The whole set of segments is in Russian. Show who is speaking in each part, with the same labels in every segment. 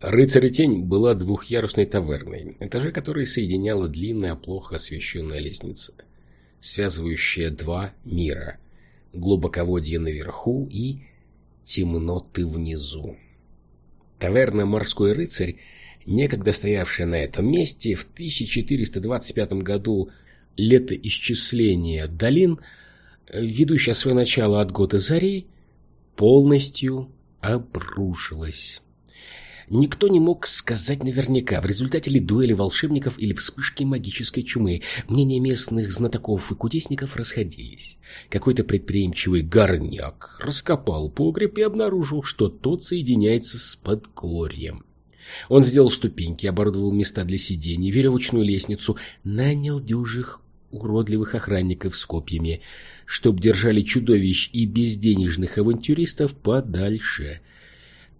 Speaker 1: Рыцарь тень была двухъярусной таверной, этажи которой соединяла длинная, плохо освещенная лестница, связывающая два мира – глубоководье наверху и темноты внизу. Таверна «Морской рыцарь», некогда стоявшая на этом месте, в 1425 году летоисчисления долин, ведущая свое начало от года зари, полностью обрушилась. Никто не мог сказать наверняка, в результате ли дуэли волшебников или вспышки магической чумы. Мнения местных знатоков и кудесников расходились. Какой-то предприимчивый горняк раскопал погреб и обнаружил, что тот соединяется с подгорьем. Он сделал ступеньки, оборудовал места для сидений, веревочную лестницу, нанял дюжих уродливых охранников с копьями, чтоб держали чудовищ и безденежных авантюристов подальше –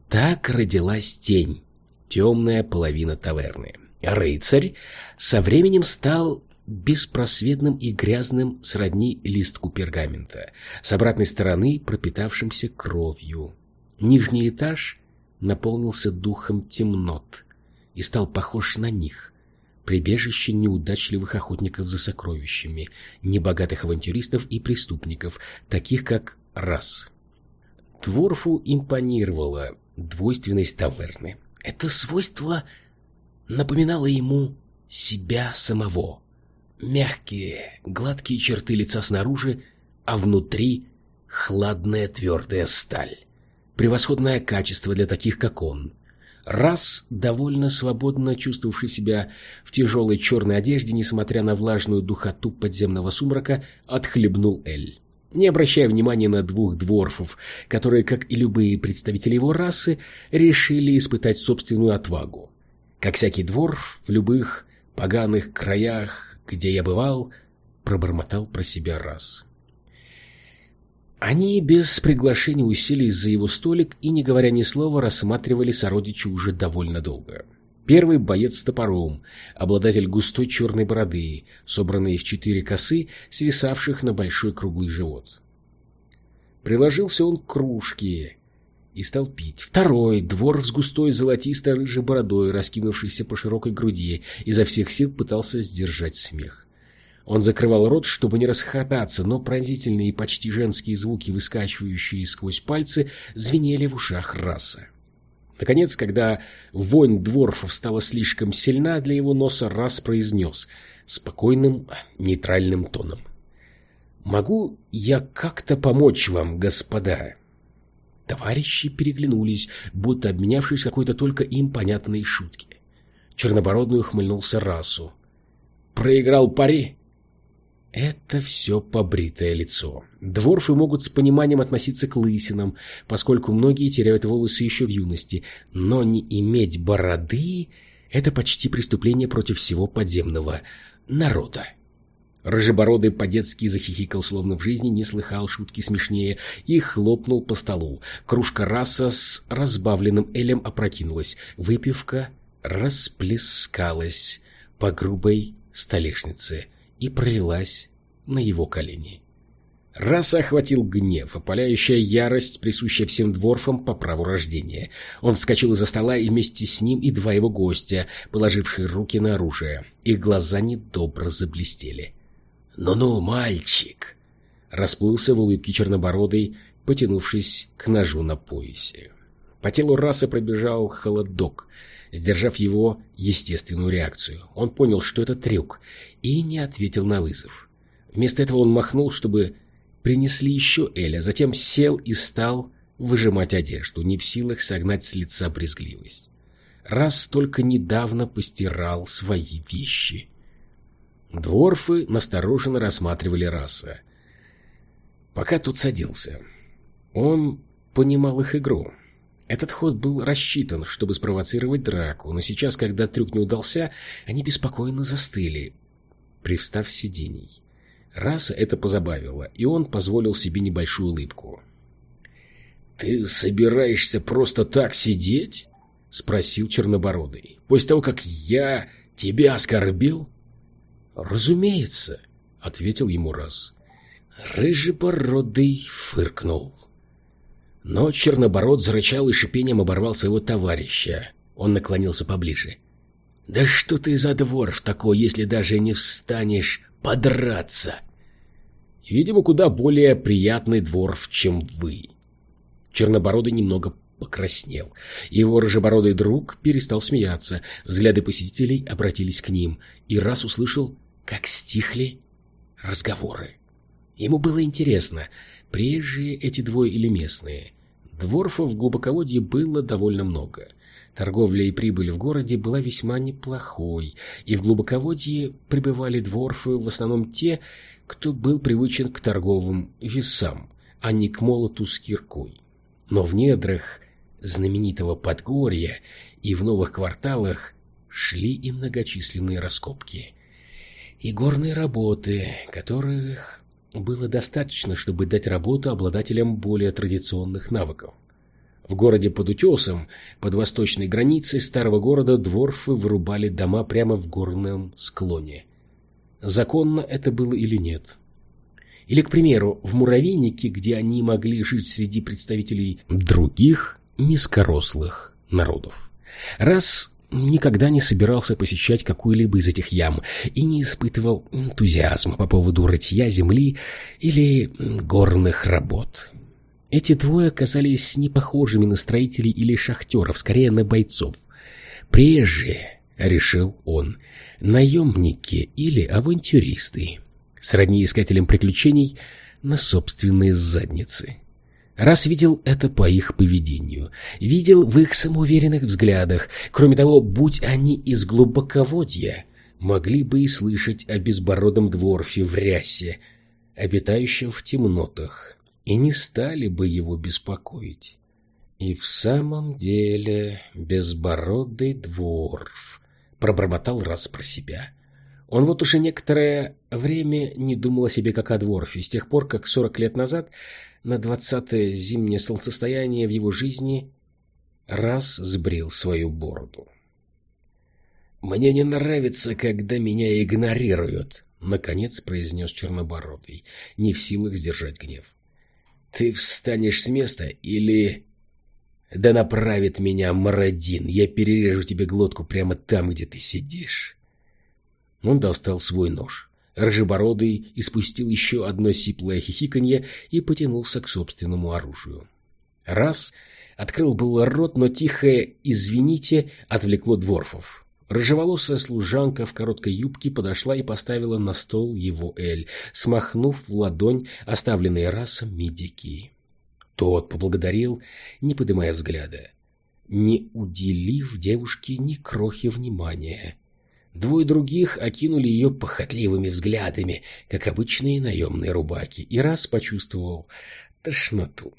Speaker 1: так родилась тень, темная половина таверны. Рыцарь со временем стал беспросветным и грязным сродни листку пергамента, с обратной стороны пропитавшимся кровью. Нижний этаж наполнился духом темнот и стал похож на них, прибежище неудачливых охотников за сокровищами, небогатых авантюристов и преступников, таких как Раз. Дворфу импонировало двойственность таверны. Это свойство напоминало ему себя самого. Мягкие, гладкие черты лица снаружи, а внутри хладная твердая сталь. Превосходное качество для таких, как он. Раз, довольно свободно чувствовавший себя в тяжелой черной одежде, несмотря на влажную духоту подземного сумрака, отхлебнул Эль не обращая внимания на двух дворфов, которые, как и любые представители его расы, решили испытать собственную отвагу. Как всякий дворф в любых поганых краях, где я бывал, пробормотал про себя раз. Они без приглашения уселись за его столик и, не говоря ни слова, рассматривали сородича уже довольно долго. — Первый боец с топором, обладатель густой черной бороды, собранной в четыре косы, свисавших на большой круглый живот. Приложился он к кружке и стал пить. Второй — двор с густой золотисто-рыжей бородой, раскинувшийся по широкой груди, изо всех сил пытался сдержать смех. Он закрывал рот, чтобы не расхотаться, но пронзительные и почти женские звуки, выскакивающие сквозь пальцы, звенели в ушах раса. Наконец, когда вонь дворфов стала слишком сильна для его носа, раз произнес спокойным, нейтральным тоном. «Могу я как-то помочь вам, господа?» Товарищи переглянулись, будто обменявшись какой-то только им понятной шутки. Чернобородный ухмыльнулся расу. «Проиграл пари?» Это все побритое лицо. Дворфы могут с пониманием относиться к лысинам, поскольку многие теряют волосы еще в юности, но не иметь бороды — это почти преступление против всего подземного народа. Рыжебородый по-детски захихикал, словно в жизни не слыхал шутки смешнее, и хлопнул по столу. Кружка раса с разбавленным элем опрокинулась. Выпивка расплескалась по грубой столешнице — и пролилась на его колени. Раса охватил гнев, опаляющая ярость, присущая всем дворфам по праву рождения. Он вскочил из-за стола, и вместе с ним и два его гостя, положившие руки на оружие. Их глаза недобро заблестели. «Ну-ну, мальчик!» Расплылся в улыбке чернобородый, потянувшись к ножу на поясе. По телу расы пробежал холодок, сдержав его естественную реакцию. Он понял, что это трюк, и не ответил на вызов. Вместо этого он махнул, чтобы принесли еще Эля, затем сел и стал выжимать одежду, не в силах согнать с лица брезгливость. Раз только недавно постирал свои вещи. Дворфы настороженно рассматривали раса. Пока тут садился. Он понимал их игру. Этот ход был рассчитан, чтобы спровоцировать драку, но сейчас, когда трюк не удался, они беспокойно застыли, привстав сидений. Раса это позабавило, и он позволил себе небольшую улыбку. «Ты собираешься просто так сидеть?» — спросил Чернобородый. «После того, как я тебя оскорбил?» «Разумеется», — ответил ему раз. Рыжебородый фыркнул. Но Чернобород зарычал и шипением оборвал своего товарища. Он наклонился поближе. «Да что ты за дворф такой, если даже не встанешь подраться?» «Видимо, куда более приятный дворф, чем вы». Чернобородый немного покраснел. Его рыжебородый друг перестал смеяться. Взгляды посетителей обратились к ним. И раз услышал, как стихли разговоры. Ему было интересно, приезжие эти двое или местные. Дворфов в глубоководье было довольно много. Торговля и прибыль в городе была весьма неплохой, и в глубоководье прибывали дворфы в основном те, кто был привычен к торговым весам, а не к молоту с киркой. Но в недрах знаменитого Подгорья и в новых кварталах шли и многочисленные раскопки. И горные работы, которых было достаточно, чтобы дать работу обладателям более традиционных навыков. В городе под утесом, под восточной границей старого города, дворфы вырубали дома прямо в горном склоне. Законно это было или нет? Или, к примеру, в муравейнике, где они могли жить среди представителей других низкорослых народов. Раз никогда не собирался посещать какую-либо из этих ям и не испытывал энтузиазма по поводу рытья земли или горных работ. Эти двое оказались не похожими на строителей или шахтеров, скорее на бойцов. Прежде, решил он, наемники или авантюристы, сродни искателям приключений на собственные задницы. Раз видел это по их поведению, видел в их самоуверенных взглядах. Кроме того, будь они из глубоководья, могли бы и слышать о безбородом дворфе в рясе, обитающем в темнотах, и не стали бы его беспокоить. И в самом деле безбородый дворф, пробормотал раз про себя. Он вот уже некоторое время не думал о себе как о дворфе, с тех пор, как сорок лет назад на двадцатое зимнее солнцестояние в его жизни раз сбрил свою бороду. «Мне не нравится, когда меня игнорируют», — наконец произнес Чернобородый, не в силах сдержать гнев. «Ты встанешь с места или...» «Да направит меня Мародин, я перережу тебе глотку прямо там, где ты сидишь». Он достал свой нож. Рыжебородый испустил еще одно сиплое хихиканье и потянулся к собственному оружию. Раз открыл был рот, но тихое «извините» отвлекло дворфов. Рыжеволосая служанка в короткой юбке подошла и поставила на стол его эль, смахнув в ладонь оставленные расом медики. Тот поблагодарил, не поднимая взгляда, не уделив девушке ни крохи внимания. Двое других окинули ее похотливыми взглядами, как обычные наемные рубаки, и раз почувствовал тошноту.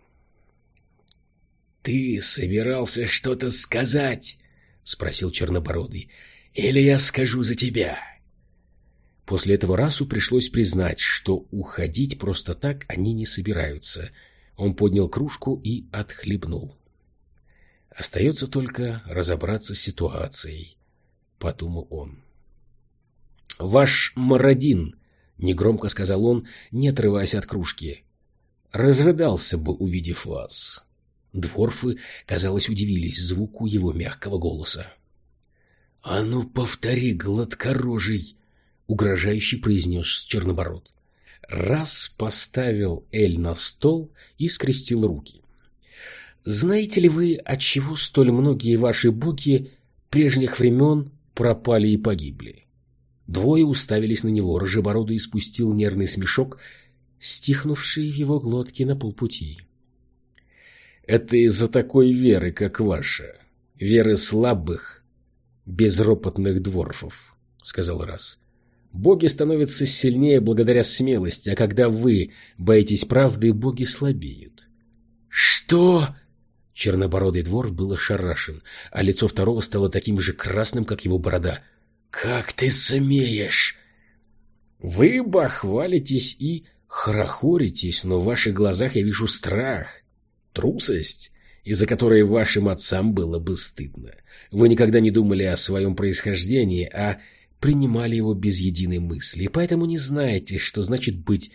Speaker 1: «Ты собирался что-то сказать?» — спросил Чернобородый. «Или я скажу за тебя?» После этого Расу пришлось признать, что уходить просто так они не собираются. Он поднял кружку и отхлебнул. «Остается только разобраться с ситуацией», — подумал он. «Ваш Мародин», — негромко сказал он, не отрываясь от кружки, — «разрыдался бы, увидев вас». Дворфы, казалось, удивились звуку его мягкого голоса. «А ну, повтори, гладкорожий!» — угрожающе произнес Чернобород. Раз поставил Эль на стол и скрестил руки. «Знаете ли вы, отчего столь многие ваши боги прежних времен пропали и погибли?» Двое уставились на него, рыжебородый испустил нервный смешок, стихнувший в его глотке на полпути. «Это из-за такой веры, как ваша, веры слабых, безропотных дворфов», — сказал раз. «Боги становятся сильнее благодаря смелости, а когда вы боитесь правды, боги слабеют». «Что?» Чернобородый дворф был ошарашен, а лицо второго стало таким же красным, как его борода — «Как ты смеешь?» «Вы бахвалитесь и хорохоритесь, но в ваших глазах я вижу страх, трусость, из-за которой вашим отцам было бы стыдно. Вы никогда не думали о своем происхождении, а принимали его без единой мысли, и поэтому не знаете, что значит быть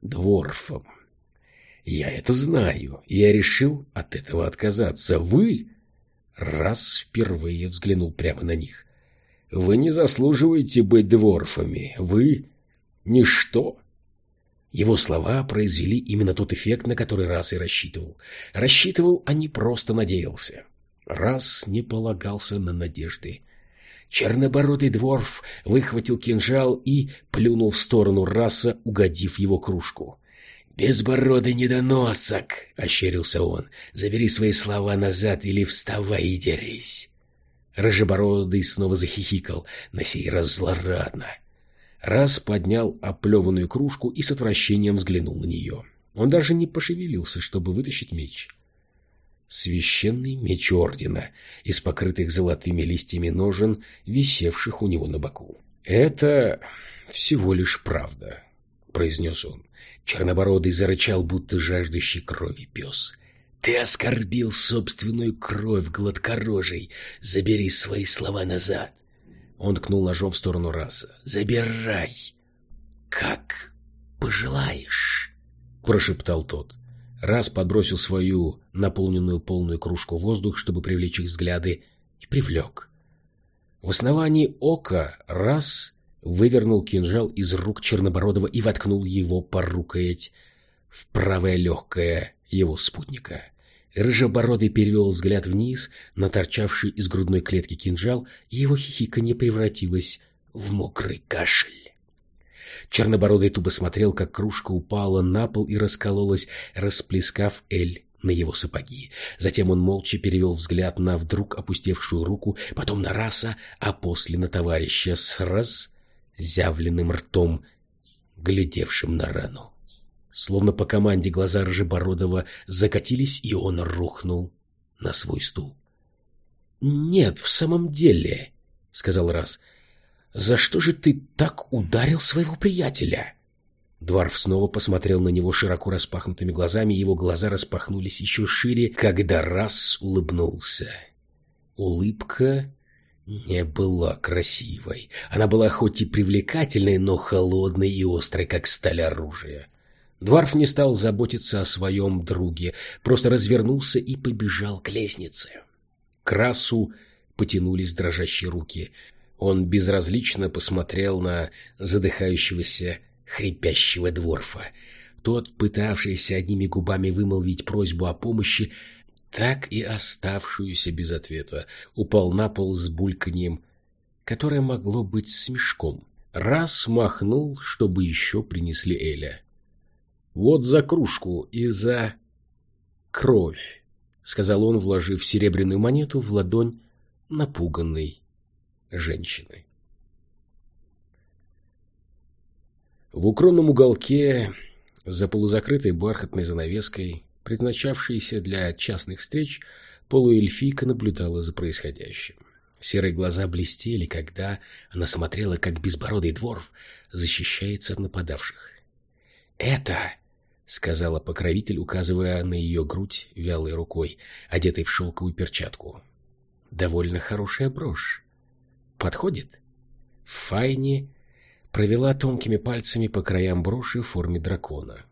Speaker 1: дворфом. Я это знаю, и я решил от этого отказаться. Вы Раз впервые взглянул прямо на них. «Вы не заслуживаете быть дворфами. Вы — ничто». Его слова произвели именно тот эффект, на который Раз и рассчитывал. Рассчитывал, а не просто надеялся. Раз не полагался на надежды. Чернобородый дворф выхватил кинжал и плюнул в сторону раса, угодив его кружку. «Безбородый недоносок!» — ощерился он. «Забери свои слова назад или вставай и дерись!» Рыжебородый снова захихикал, на сей раз злорадно. Раз поднял оплеванную кружку и с отвращением взглянул на нее. Он даже не пошевелился, чтобы вытащить меч. Священный меч ордена, из покрытых золотыми листьями ножен, висевших у него на боку. «Это всего лишь правда», — произнес он. Чернобородый зарычал, будто жаждущий крови пес. «Ты оскорбил собственную кровь, гладкорожей! Забери свои слова назад!» Он ткнул ножом в сторону раса. «Забирай!» «Как пожелаешь!» — прошептал тот. Раз подбросил свою наполненную полную кружку воздух, чтобы привлечь их взгляды, и привлек. В основании ока раз вывернул кинжал из рук Чернобородова и воткнул его по рукоять в правое легкое его спутника. Рыжебородый перевел взгляд вниз на торчавший из грудной клетки кинжал, и его хихиканье превратилось в мокрый кашель. Чернобородый тупо смотрел, как кружка упала на пол и раскололась, расплескав эль на его сапоги. Затем он молча перевел взгляд на вдруг опустевшую руку, потом на раса, а после на товарища с разъявленным ртом, глядевшим на рану. Словно по команде глаза Рыжебородова закатились, и он рухнул на свой стул. — Нет, в самом деле, — сказал Раз, — за что же ты так ударил своего приятеля? Дварф снова посмотрел на него широко распахнутыми глазами, его глаза распахнулись еще шире, когда Раз улыбнулся. Улыбка не была красивой. Она была хоть и привлекательной, но холодной и острой, как сталь оружия. Дварф не стал заботиться о своем друге, просто развернулся и побежал к лестнице. К Расу потянулись дрожащие руки. Он безразлично посмотрел на задыхающегося, хрипящего дворфа. Тот, пытавшийся одними губами вымолвить просьбу о помощи, так и оставшуюся без ответа, упал на пол с бульканьем, которое могло быть смешком. Раз махнул, чтобы еще принесли Эля. Вот за кружку и за кровь, — сказал он, вложив серебряную монету в ладонь напуганной женщины. В укромном уголке, за полузакрытой бархатной занавеской, предназначавшейся для частных встреч, полуэльфийка наблюдала за происходящим. Серые глаза блестели, когда она смотрела, как безбородый дворф защищается от нападавших. «Это — сказала покровитель, указывая на ее грудь вялой рукой, одетой в шелковую перчатку. «Довольно хорошая брошь. Подходит?» Файни провела тонкими пальцами по краям броши в форме дракона.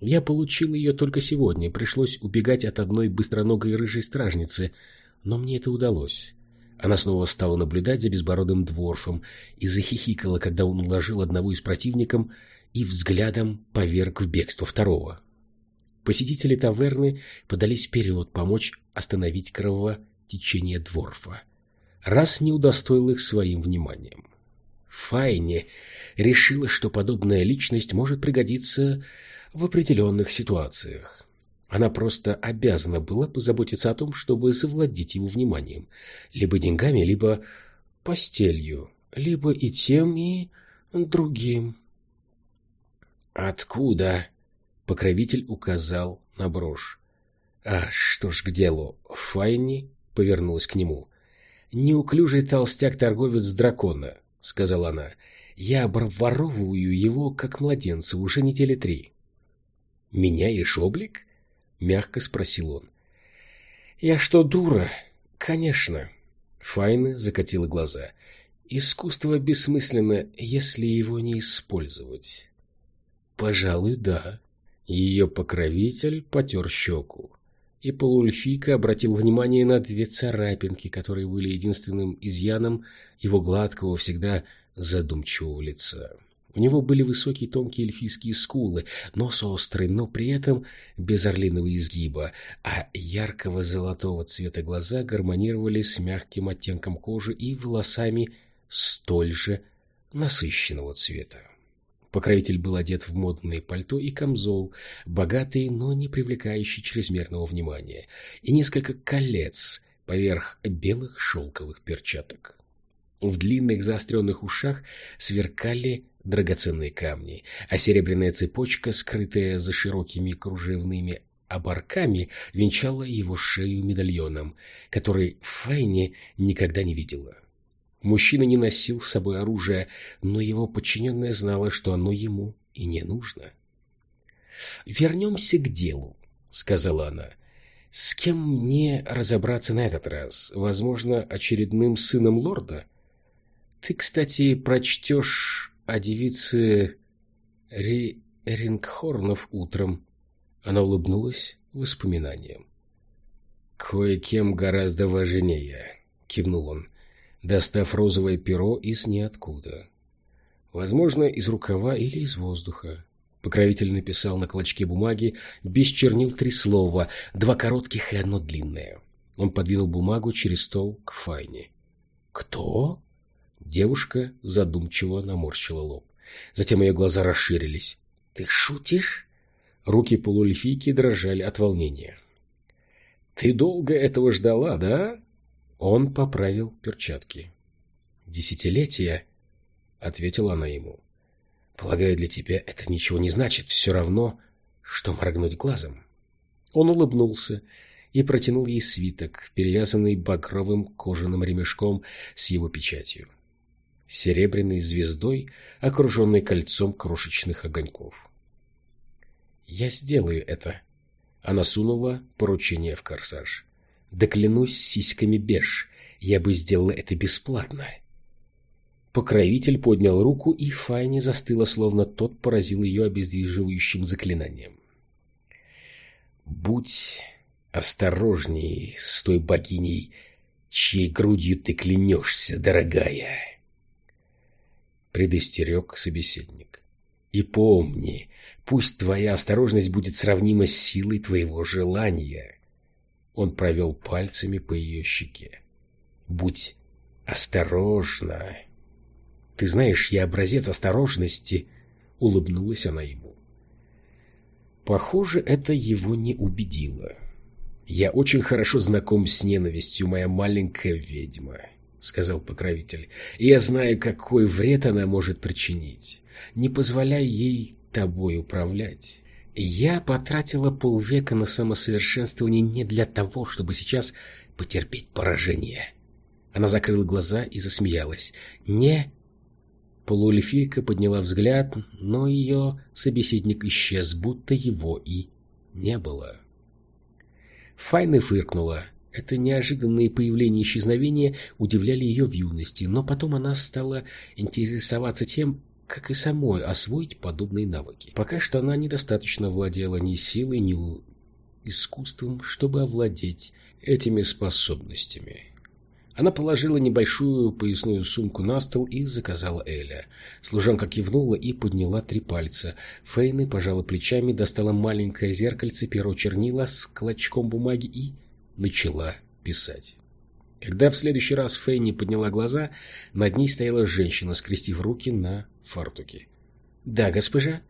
Speaker 1: Я получил ее только сегодня, пришлось убегать от одной быстроногой рыжей стражницы, но мне это удалось. Она снова стала наблюдать за безбородым дворфом и захихикала, когда он уложил одного из противников и взглядом поверг в бегство второго. Посетители таверны подались вперед помочь остановить кровотечение дворфа, раз не удостоил их своим вниманием. Файне решила, что подобная личность может пригодиться в определенных ситуациях. Она просто обязана была позаботиться о том, чтобы завладеть его вниманием, либо деньгами, либо постелью, либо и тем, и другим. «Откуда?» — покровитель указал на брошь. «А что ж к делу?» Файни повернулась к нему. «Неуклюжий толстяк-торговец дракона», — сказала она. «Я обворовываю его, как младенца, уже недели три». «Меняешь облик?» — мягко спросил он. «Я что, дура?» «Конечно». Файна закатила глаза. «Искусство бессмысленно, если его не использовать». Пожалуй, да. Ее покровитель потер щеку. и полуэльфийка обратил внимание на две царапинки, которые были единственным изъяном его гладкого, всегда задумчивого лица. У него были высокие тонкие эльфийские скулы, нос острый, но при этом без орлиного изгиба, а яркого золотого цвета глаза гармонировали с мягким оттенком кожи и волосами столь же насыщенного цвета. Покровитель был одет в модное пальто и камзол, богатый, но не привлекающий чрезмерного внимания, и несколько колец поверх белых шелковых перчаток. В длинных заостренных ушах сверкали драгоценные камни, а серебряная цепочка, скрытая за широкими кружевными оборками, венчала его шею медальоном, который Файне никогда не видела. Мужчина не носил с собой оружие, но его подчиненная знала, что оно ему и не нужно. «Вернемся к делу», — сказала она. «С кем мне разобраться на этот раз? Возможно, очередным сыном лорда? Ты, кстати, прочтешь о девице Ри... Рингхорнов утром». Она улыбнулась воспоминанием. «Кое-кем гораздо важнее», — кивнул он достав розовое перо из ниоткуда. Возможно, из рукава или из воздуха. Покровитель написал на клочке бумаги без чернил три слова, два коротких и одно длинное. Он подвинул бумагу через стол к Файне. «Кто?» Девушка задумчиво наморщила лоб. Затем ее глаза расширились. «Ты шутишь?» Руки полуэльфийки дрожали от волнения. «Ты долго этого ждала, да?» Он поправил перчатки. «Десятилетия?» — ответила она ему. «Полагаю, для тебя это ничего не значит. Все равно, что моргнуть глазом». Он улыбнулся и протянул ей свиток, перевязанный багровым кожаным ремешком с его печатью. Серебряной звездой, окруженной кольцом крошечных огоньков. «Я сделаю это». Она сунула поручение в корсаж. Да клянусь сиськами беж, я бы сделала это бесплатно. Покровитель поднял руку, и Файни застыла, словно тот поразил ее обездвиживающим заклинанием. «Будь осторожней с той богиней, чьей грудью ты клянешься, дорогая!» Предостерег собеседник. «И помни, пусть твоя осторожность будет сравнима с силой твоего желания». Он провел пальцами по ее щеке. «Будь осторожна!» «Ты знаешь, я образец осторожности!» — улыбнулась она ему. Похоже, это его не убедило. «Я очень хорошо знаком с ненавистью, моя маленькая ведьма», — сказал покровитель. «И я знаю, какой вред она может причинить. Не позволяй ей тобой управлять. Я потратила полвека на самосовершенствование не для того, чтобы сейчас потерпеть поражение. Она закрыла глаза и засмеялась. «Не...» Полуэльфийка подняла взгляд, но ее собеседник исчез, будто его и не было. Файна фыркнула. Это неожиданные появления и исчезновения удивляли ее в юности, но потом она стала интересоваться тем, как и самой освоить подобные навыки. Пока что она недостаточно владела ни силой, ни искусством, чтобы овладеть этими способностями. Она положила небольшую поясную сумку на стол и заказала Эля. Служанка кивнула и подняла три пальца. Фейны пожала плечами, достала маленькое зеркальце, перо чернила с клочком бумаги и начала писать. Когда в следующий раз Фейни подняла глаза, над ней стояла женщина, скрестив руки на фартуке. «Да, госпожа?»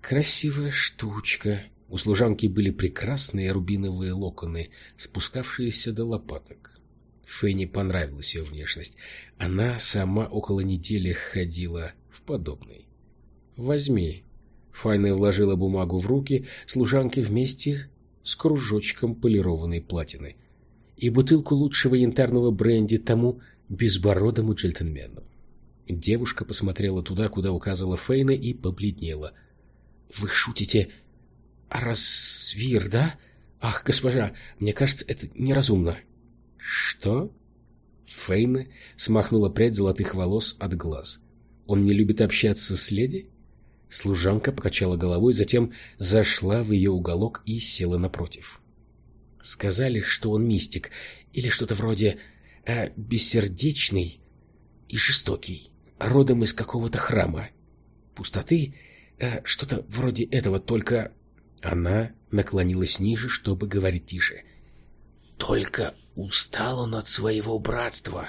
Speaker 1: «Красивая штучка». У служанки были прекрасные рубиновые локоны, спускавшиеся до лопаток. Фейни понравилась ее внешность. Она сама около недели ходила в подобной. «Возьми». Файна вложила бумагу в руки служанки вместе с кружочком полированной платины и бутылку лучшего янтарного бренди тому безбородому джентльмену. Девушка посмотрела туда, куда указывала Фейна, и побледнела. «Вы шутите развир, да? Ах, госпожа, мне кажется, это неразумно». «Что?» Фейна смахнула прядь золотых волос от глаз. «Он не любит общаться с леди?» Служанка покачала головой, затем зашла в ее уголок и села напротив. Сказали, что он мистик, или что-то вроде э, бессердечный и жестокий, родом из какого-то храма. Пустоты, э, что-то вроде этого, только... Она наклонилась ниже, чтобы говорить тише. Только устал он от своего братства,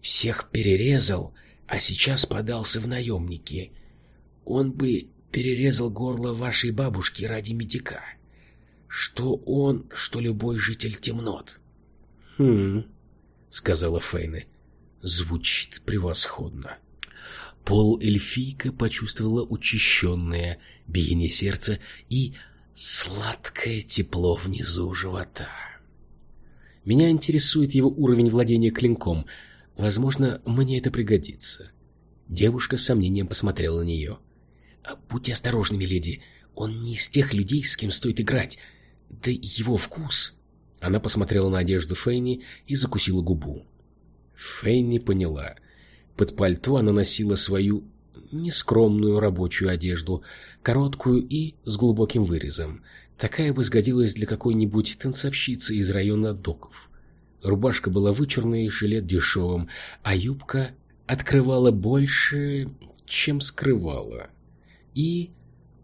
Speaker 1: всех перерезал, а сейчас подался в наемники. Он бы перерезал горло вашей бабушки ради медика. Что он, что любой житель темнот. — Хм, — сказала Фейна. — Звучит превосходно. Полуэльфийка почувствовала учащенное биение сердца и сладкое тепло внизу живота. Меня интересует его уровень владения клинком. Возможно, мне это пригодится. Девушка с сомнением посмотрела на нее. «А «Будьте осторожны, миледи. Он не из тех людей, с кем стоит играть. Да и его вкус...» Она посмотрела на одежду Фейни и закусила губу. Фейни поняла. Под пальто она носила свою нескромную рабочую одежду, короткую и с глубоким вырезом. Такая бы сгодилась для какой-нибудь танцовщицы из района доков. Рубашка была вычурной, жилет дешевым, а юбка открывала больше, чем скрывала. И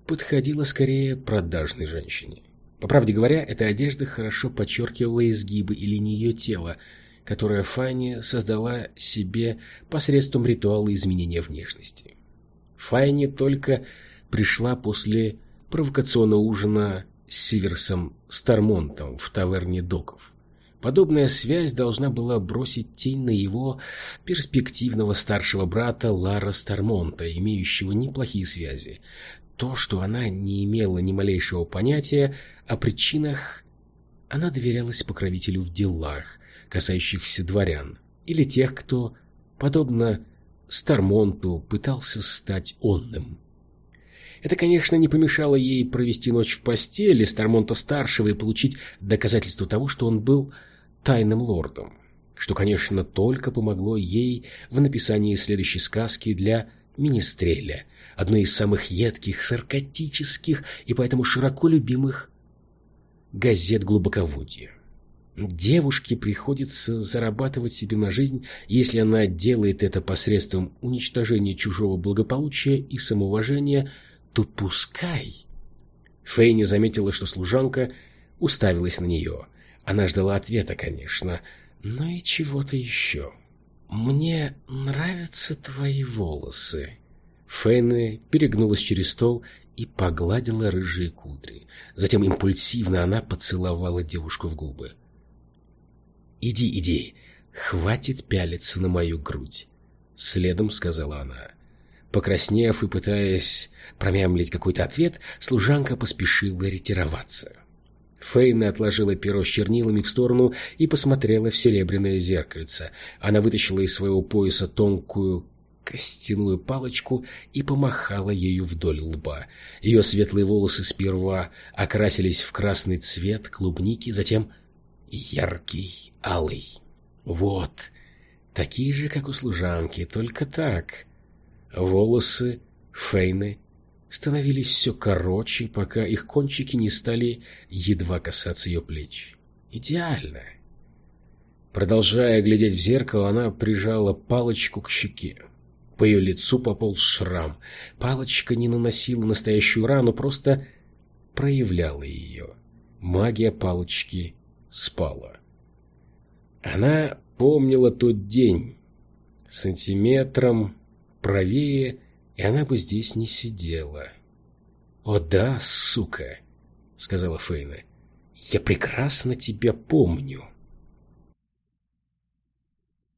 Speaker 1: подходила скорее продажной женщине. По правде говоря, эта одежда хорошо подчеркивала изгибы и линии ее тела, которое Фанни создала себе посредством ритуала изменения внешности. Фанни только пришла после провокационного ужина с Сиверсом Стармонтом в таверне Доков. Подобная связь должна была бросить тень на его перспективного старшего брата Лара Стармонта, имеющего неплохие связи. То, что она не имела ни малейшего понятия о причинах, она доверялась покровителю в делах, касающихся дворян, или тех, кто, подобно Стармонту, пытался стать онным. Это, конечно, не помешало ей провести ночь в постели Стармонта-старшего и получить доказательство того, что он был тайным лордом, что, конечно, только помогло ей в написании следующей сказки для Министреля, одной из самых едких, саркастических и поэтому широко любимых газет глубоководья. Девушке приходится зарабатывать себе на жизнь, если она делает это посредством уничтожения чужого благополучия и самоуважения, то пускай. Фейни заметила, что служанка уставилась на нее. Она ждала ответа, конечно, но и чего-то еще. «Мне нравятся твои волосы». Фейни перегнулась через стол и погладила рыжие кудри. Затем импульсивно она поцеловала девушку в губы. «Иди, иди, хватит пялиться на мою грудь», — следом сказала она. Покраснев и пытаясь промямлить какой-то ответ, служанка поспешила ретироваться. Фейна отложила перо с чернилами в сторону и посмотрела в серебряное зеркальце. Она вытащила из своего пояса тонкую костяную палочку и помахала ею вдоль лба. Ее светлые волосы сперва окрасились в красный цвет клубники, затем яркий алый. Вот, такие же, как у служанки, только так. Волосы Фейны становились все короче, пока их кончики не стали едва касаться ее плеч. Идеально. Продолжая глядеть в зеркало, она прижала палочку к щеке. По ее лицу пополз шрам. Палочка не наносила настоящую рану, просто проявляла ее. Магия палочки спала. Она помнила тот день. Сантиметром правее, и она бы здесь не сидела. «О да, сука!» — сказала Фейна. «Я прекрасно тебя помню».